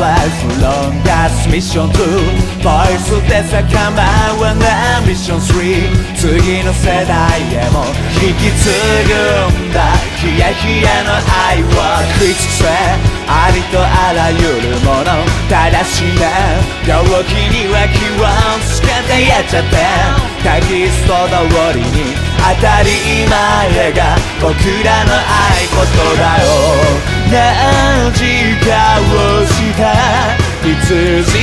life long as mission 2ボイスでさ構わないミッション3次の世代へも引き継ぐんだ。ヒヤヒヤの愛を食い尽くせありとあらゆるもの。ただしね病気には気をつけてやっちゃって。テキスト通りに。当たり前が僕らの合言葉を。何時間をした？羊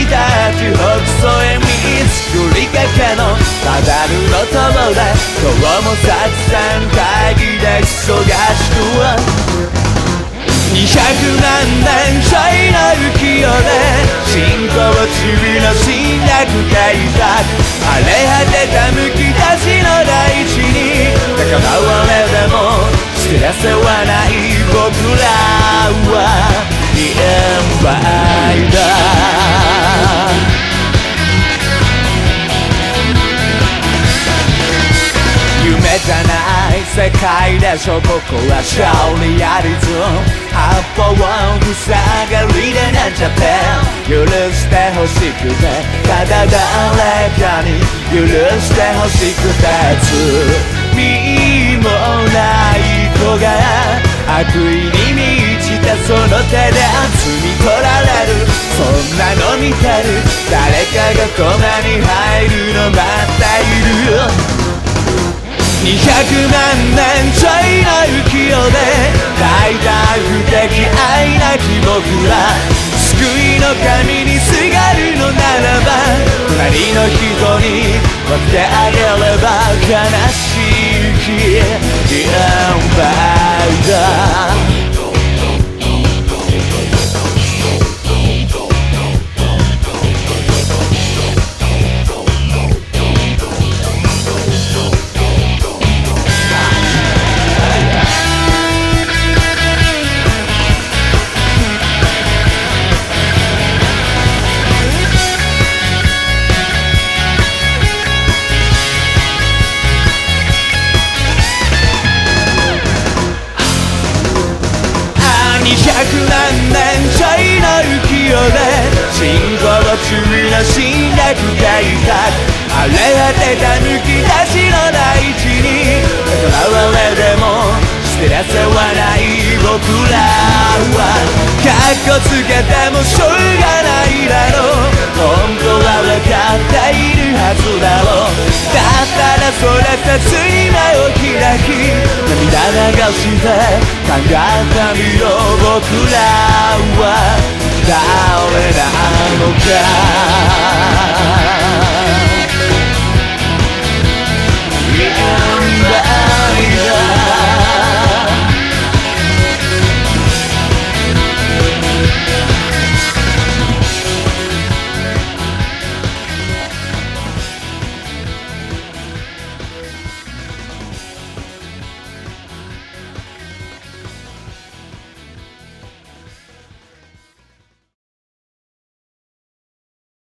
たち北総へ見つくりかけの？ただるの友で今日も作戦会議で忙しくは。200何年チャイナ浮世で進行中の侵略計画。荒れ果てたせはない僕らはリエンバイだ。夢じゃない世界でしょここは勝利やりず八方塞がりでなんちゃって許してほしくてただ誰かに許してほしくて罪もない子が悪意に満ちたその手で摘み取られるそんなの見てる誰かがコマに入るの待っている200万年ちょいの浮世で大体不敵愛なき僕ら救いの神にすがるのならば隣の人に分けてあげれば悲しい200何年ちょいの浮世で進行中の侵略計画荒れ果てたむき出しの大地に。仲間割れでも知らせはない僕らは。カッコつけてもしょうがないだろう本当は分かっているはずだろ。うだったらそれせつに目を開き。して考えてみろ僕らは誰なのか。